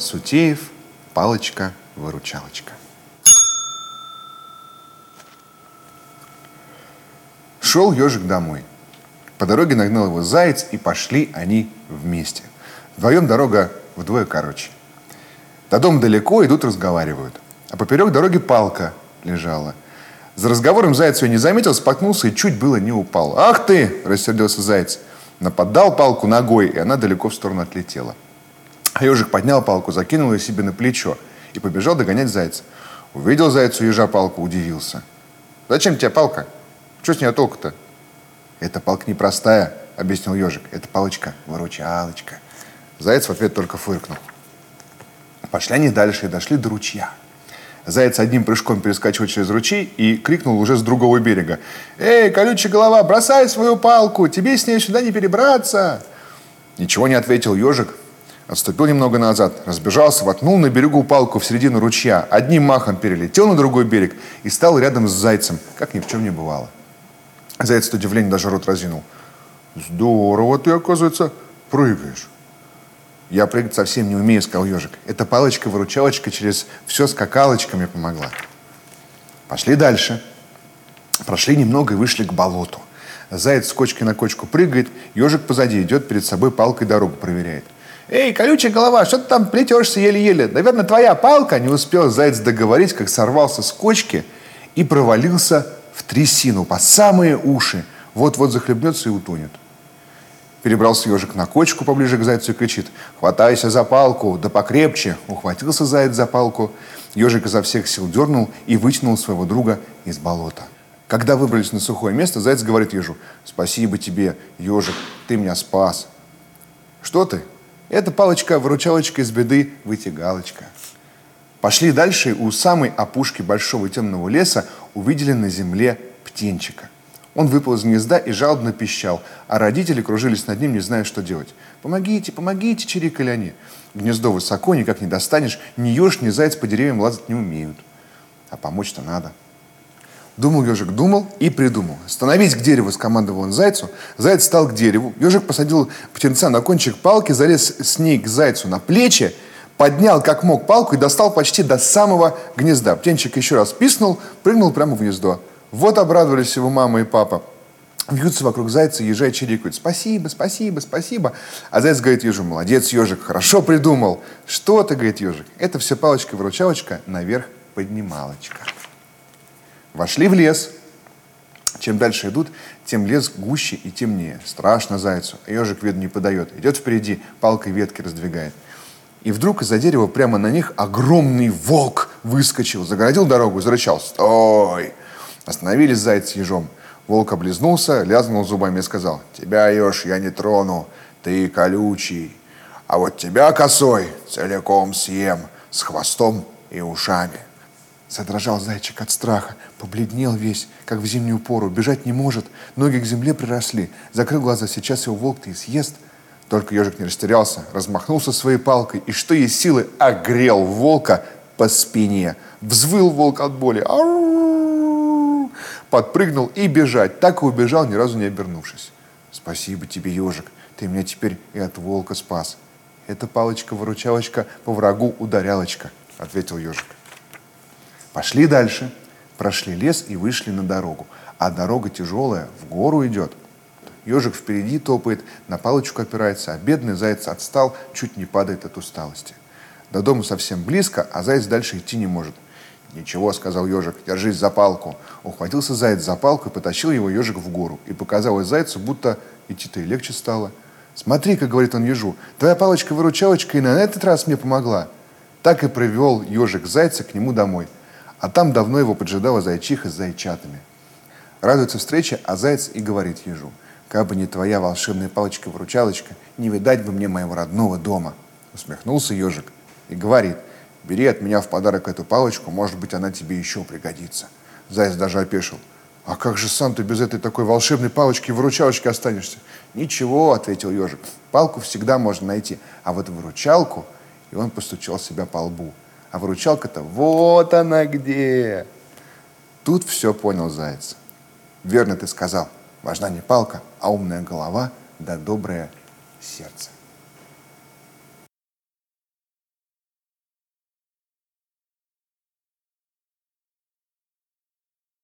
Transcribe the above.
Сутеев, палочка-выручалочка. Шел ежик домой. По дороге нагнал его заяц, и пошли они вместе. Вдвоем дорога вдвое короче. До дома далеко, идут, разговаривают. А поперек дороги палка лежала. За разговором заяц ее не заметил, споткнулся и чуть было не упал. «Ах ты!» – рассердился заяц. Нападал палку ногой, и она далеко в сторону отлетела. А ежик поднял палку, закинул ее себе на плечо и побежал догонять зайца. Увидел заяц у ежа палку, удивился. «Зачем тебе палка? Что с нее толку-то?» «Эта палка непростая», — объяснил ежик. «Это палочка, выручалочка». Заяц в ответ только фыркнул. Пошли они дальше и дошли до ручья. Заяц одним прыжком перескочил через ручей и крикнул уже с другого берега. «Эй, колючая голова, бросай свою палку, тебе с ней сюда не перебраться!» Ничего не ответил ежик, отступил немного назад, разбежался, воткнул на берегу палку в середину ручья, одним махом перелетел на другой берег и стал рядом с зайцем, как ни в чем не бывало. Заяц от удивления даже рот разинул. «Здорово ты, оказывается, прыгаешь». «Я прыгать совсем не умею», — сказал ежик. «Эта палочка-выручалочка через все скакалочка мне помогла». Пошли дальше. Прошли немного и вышли к болоту. Заяц с кочки на кочку прыгает, ежик позади идет, перед собой палкой дорогу проверяет. «Эй, колючая голова, что ты там плетешься еле-еле? Наверное, твоя палка?» Не успел заяц договорить, как сорвался с кочки и провалился в трясину по самые уши. Вот-вот захлебнется и утонет. Перебрался ежик на кочку поближе к зайцу и кричит. «Хватайся за палку, да покрепче!» Ухватился заяц за палку. Ежик изо всех сил дернул и вытянул своего друга из болота. Когда выбрались на сухое место, заяц говорит ежу. «Спасибо тебе, ежик, ты меня спас». «Что ты?» «Это палочка-выручалочка из беды, вытягалочка». Пошли дальше, и у самой опушки большого темного леса увидели на земле птенчика – он выпал из гнезда и жалобно пищал, а родители кружились над ним, не зная, что делать. «Помогите, помогите!» – чирикали они. Гнездо высоко, никак не достанешь, ни еж, ни заяц по деревьям лазать не умеют. А помочь-то надо. Думал ежик, думал и придумал. Становись к дереву, скомандовал он зайцу. Заяц стал к дереву. Ежик посадил птенца на кончик палки, залез с ней к зайцу на плечи, поднял как мог палку и достал почти до самого гнезда. Птенчик еще раз писнул, прыгнул прямо в гнездо. Вот обрадовались его мама и папа. Вьются вокруг зайца, ежа чирикают. Спасибо, спасибо, спасибо. А заяц говорит ежу, молодец, ежик, хорошо придумал. Что ты, говорит ежик, это все палочка-выручалочка, наверх поднималочка. Вошли в лес. Чем дальше идут, тем лес гуще и темнее. Страшно зайцу. А ежик виду не подает. Идет впереди, палкой ветки раздвигает. И вдруг из-за дерева прямо на них огромный волк выскочил, загородил дорогу, зарычал. «Стой!» Остановились заяц с ежом. Волк облизнулся, лязнул зубами и сказал, «Тебя, еж, я не трону, ты колючий, а вот тебя, косой, целиком съем, с хвостом и ушами». Задрожал зайчик от страха, побледнел весь, как в зимнюю пору, бежать не может, ноги к земле приросли, закрыл глаза, сейчас его волк-то и съест. Только ежик не растерялся, размахнулся своей палкой и, что есть силы, огрел волка по спине. Взвыл волк от боли. Ау! подпрыгнул и бежать. Так и убежал, ни разу не обернувшись. Спасибо тебе, ежик, ты меня теперь и от волка спас. Это палочка-выручалочка по врагу ударялочка, ответил ежик. Пошли дальше. Прошли лес и вышли на дорогу. А дорога тяжелая, в гору идет. Ежик впереди топает, на палочку опирается, а бедный заяц отстал, чуть не падает от усталости. До дома совсем близко, а заяц дальше идти не может – «Ничего», — сказал ежик, — «держись за палку». Ухватился заяц за палку и потащил его ежик в гору. И показалось зайцу, будто идти-то и легче стало. «Смотри-ка», — говорит он ежу, — «твоя палочка-выручалочка и на этот раз мне помогла». Так и привел ежик зайца к нему домой. А там давно его поджидала зайчиха с зайчатами. Радуется встрече, а заяц и говорит ежу, «Как бы не твоя волшебная палочка-выручалочка, не видать бы мне моего родного дома». Усмехнулся ежик и говорит – Бери от меня в подарок эту палочку, может быть, она тебе еще пригодится. Заяц даже опешил. А как же сам ты без этой такой волшебной палочки-выручалочки останешься? Ничего, ответил ежик. Палку всегда можно найти, а вот выручалку... И он постучал себя по лбу. А выручалка-то вот она где. Тут все понял заяц. Верно ты сказал. Важна не палка, а умная голова да доброе сердце.